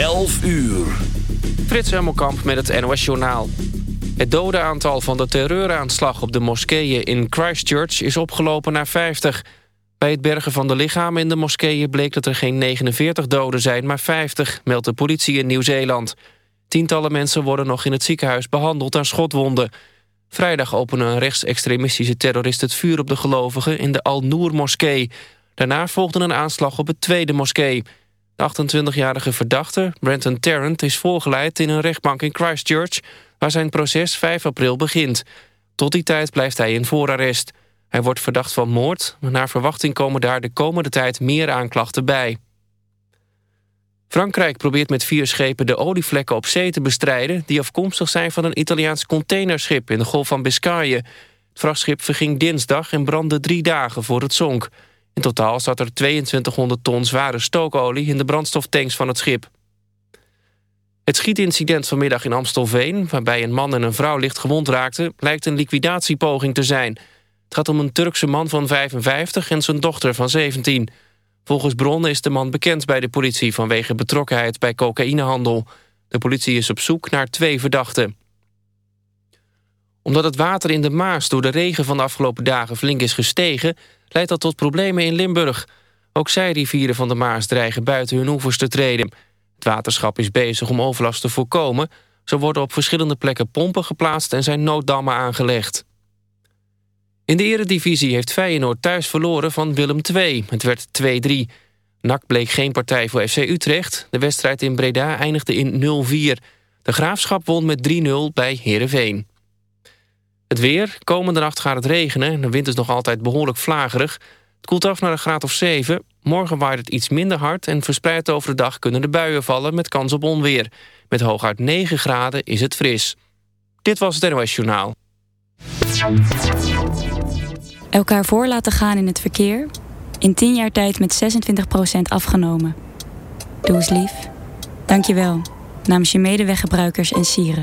11 uur. Frits Hemelkamp met het NOS Journaal. Het dodenaantal van de terreuraanslag op de moskeeën in Christchurch is opgelopen naar 50. Bij het bergen van de lichamen in de moskeeën bleek dat er geen 49 doden zijn, maar 50, meldt de politie in Nieuw-Zeeland. Tientallen mensen worden nog in het ziekenhuis behandeld aan schotwonden. Vrijdag opende een rechtsextremistische terrorist het vuur op de gelovigen in de Al-Noor-moskee. Daarna volgde een aanslag op het tweede moskee. De 28-jarige verdachte, Brenton Tarrant, is voorgeleid in een rechtbank in Christchurch... waar zijn proces 5 april begint. Tot die tijd blijft hij in voorarrest. Hij wordt verdacht van moord, maar naar verwachting komen daar de komende tijd meer aanklachten bij. Frankrijk probeert met vier schepen de olievlekken op zee te bestrijden... die afkomstig zijn van een Italiaans containerschip in de Golf van Biscayen. Het vrachtschip verging dinsdag en brandde drie dagen voor het zonk. In totaal zat er 2200 ton zware stookolie in de brandstoftanks van het schip. Het schietincident vanmiddag in Amstelveen... waarbij een man en een vrouw licht gewond raakten... lijkt een liquidatiepoging te zijn. Het gaat om een Turkse man van 55 en zijn dochter van 17. Volgens bronnen is de man bekend bij de politie... vanwege betrokkenheid bij cocaïnehandel. De politie is op zoek naar twee verdachten. Omdat het water in de Maas door de regen van de afgelopen dagen flink is gestegen leidt dat tot problemen in Limburg. Ook zijrivieren van de Maas dreigen buiten hun oevers te treden. Het waterschap is bezig om overlast te voorkomen. Zo worden op verschillende plekken pompen geplaatst en zijn nooddammen aangelegd. In de eredivisie heeft Feyenoord thuis verloren van Willem II. Het werd 2-3. NAC bleek geen partij voor FC Utrecht. De wedstrijd in Breda eindigde in 0-4. De Graafschap won met 3-0 bij Heerenveen. Het weer. Komende nacht gaat het regenen. De wind is nog altijd behoorlijk vlagerig. Het koelt af naar een graad of 7. Morgen waait het iets minder hard... en verspreid over de dag kunnen de buien vallen met kans op onweer. Met hooguit 9 graden is het fris. Dit was het NOS Journaal. Elkaar voor laten gaan in het verkeer... in 10 jaar tijd met 26% afgenomen. Doe eens lief. Dank je wel. Namens je medeweggebruikers en sieren.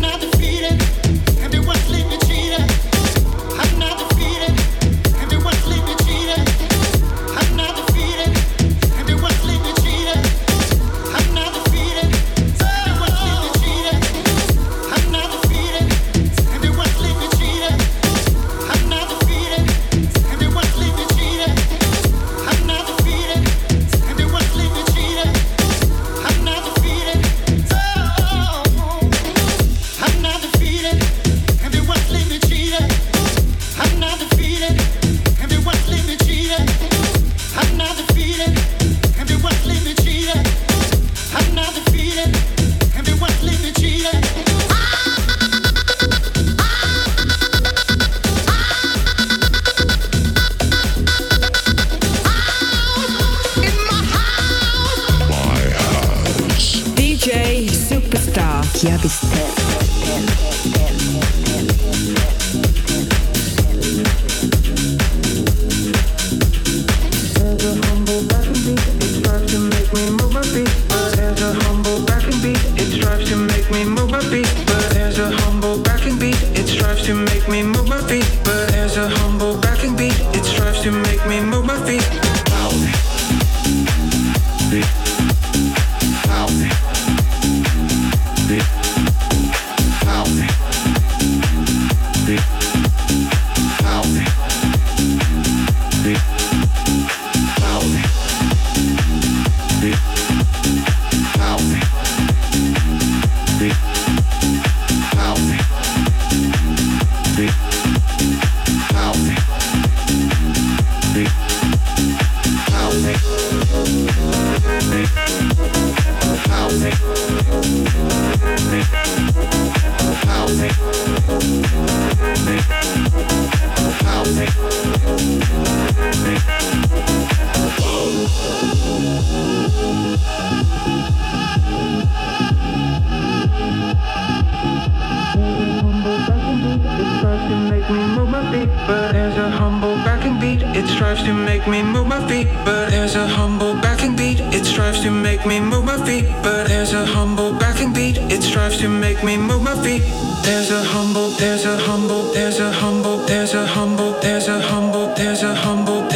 Not defeated. to make me move my feet, but there's a humble backing beat. It strives to make me move my feet, but there's a humble backing beat. It strives to make me move my feet. There's a humble, there's a humble, there's a humble, there's a humble, there's a humble, there's a humble.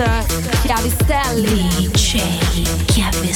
Mr. Chiavistelli. DJ Chiavistelli.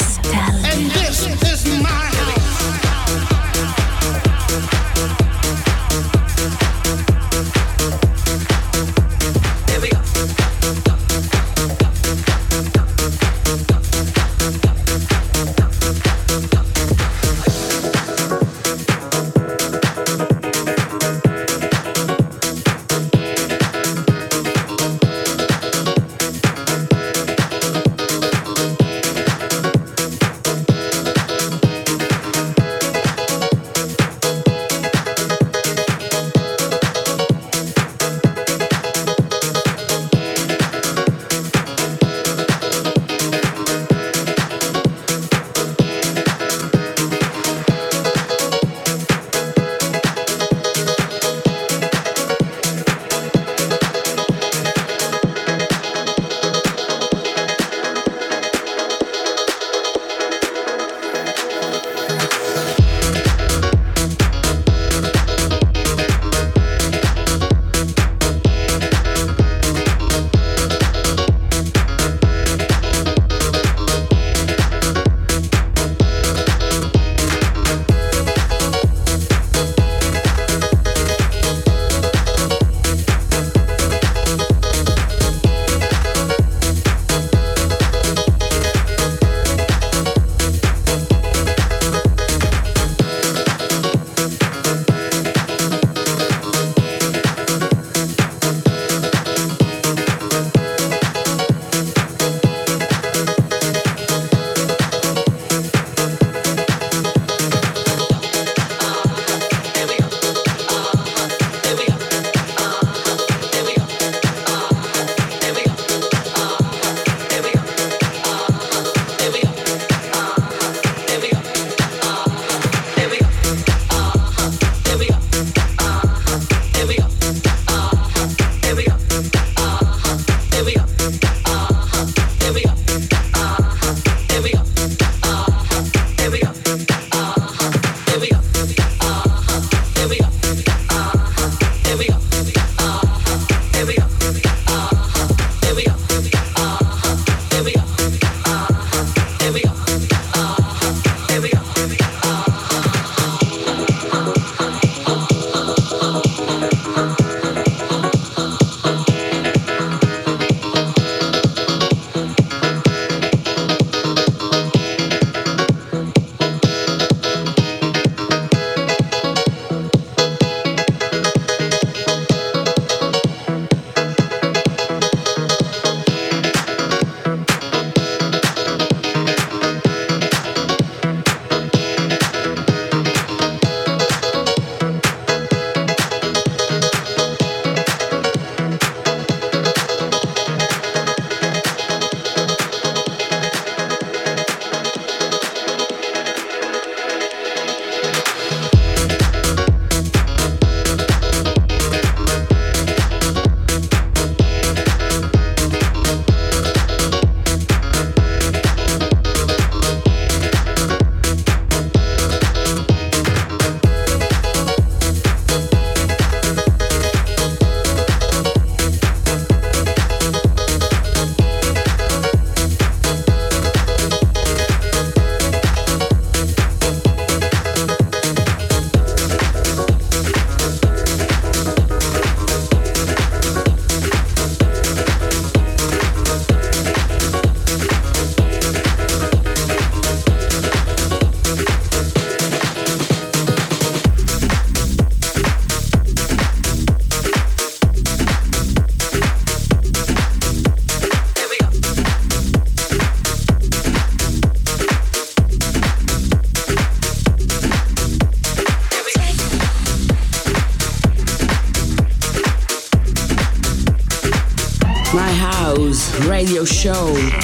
Show.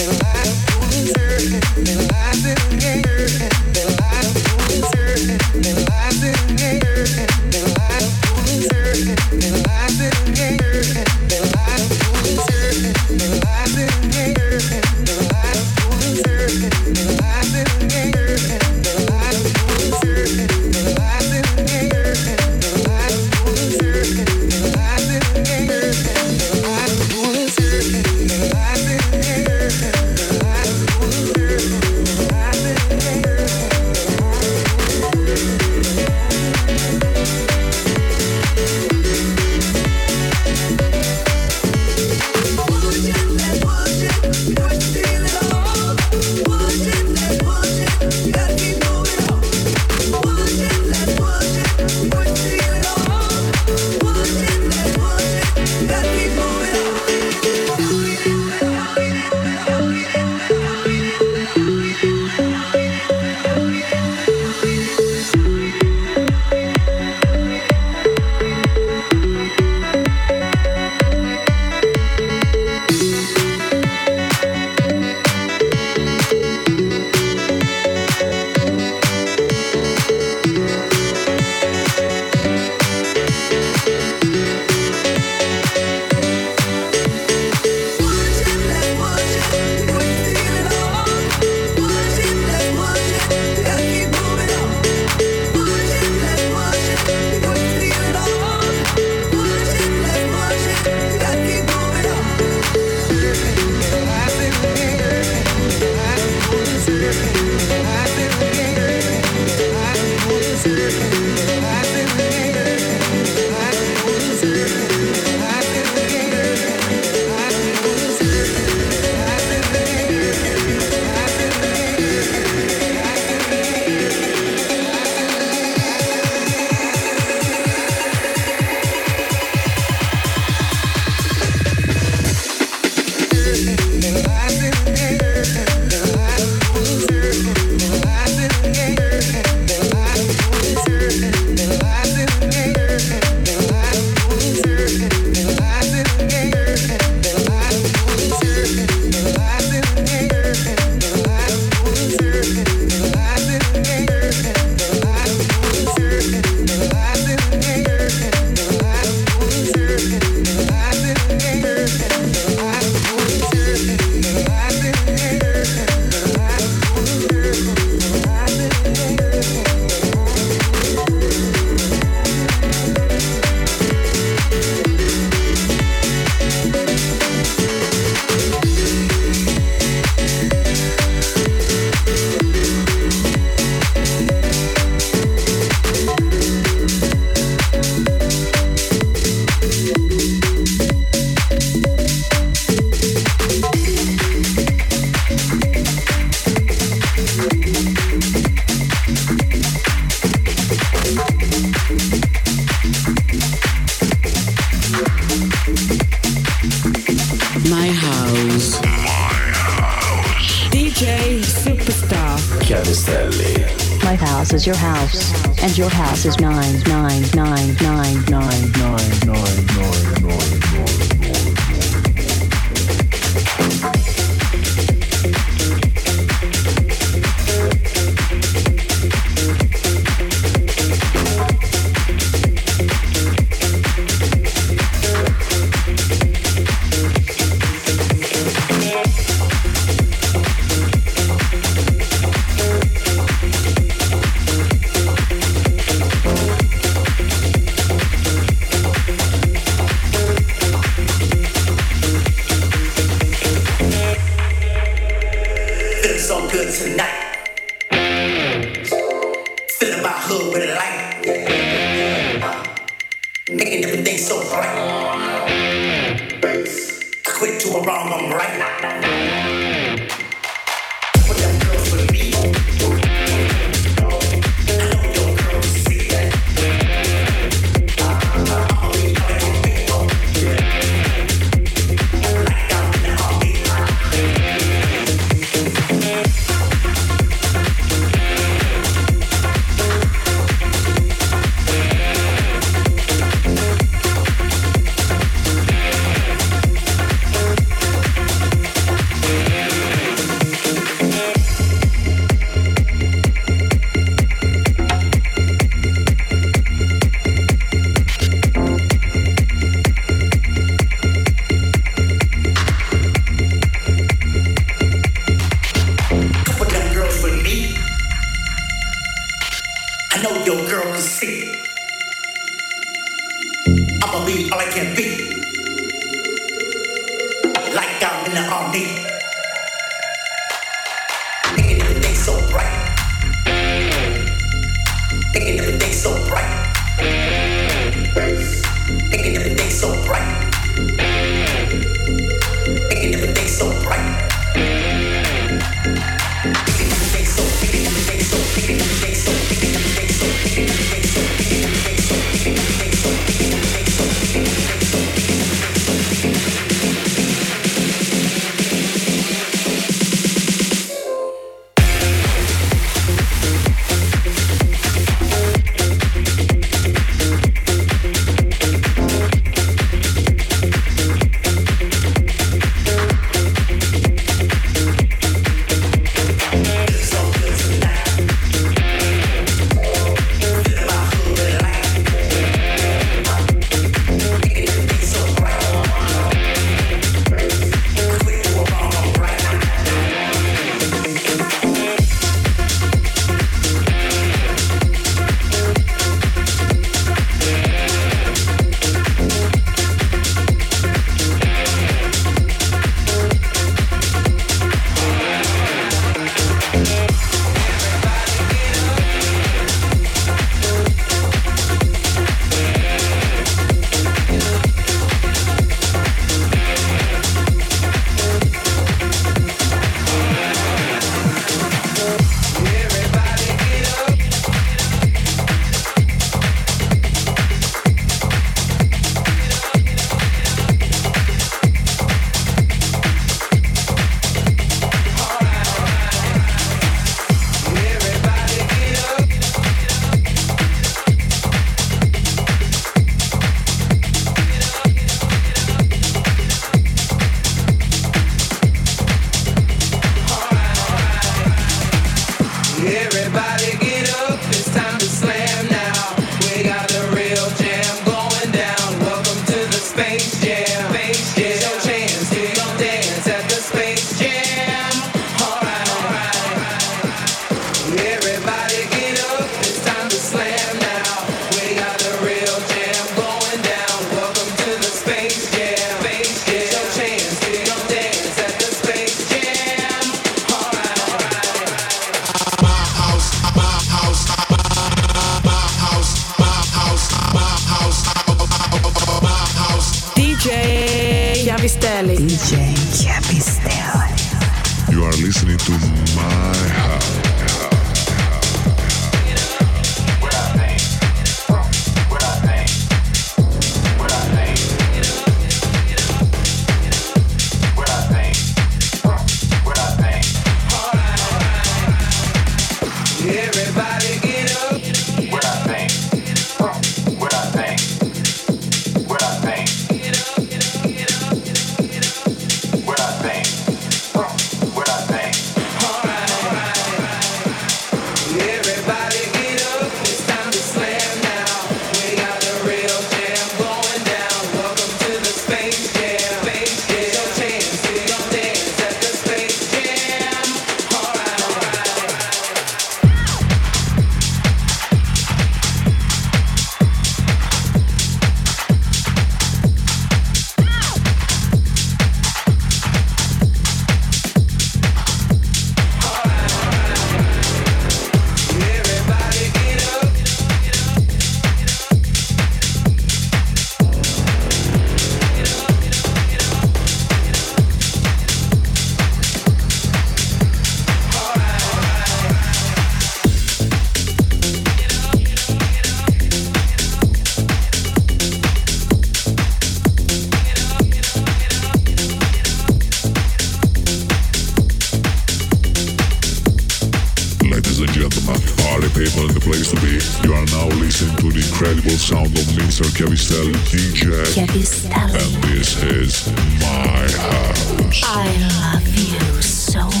Party people in the place to be. You are now listening to the incredible sound of Mr. Chiavistelli DJ. Chiavistelli. And this is my house. I love you so much.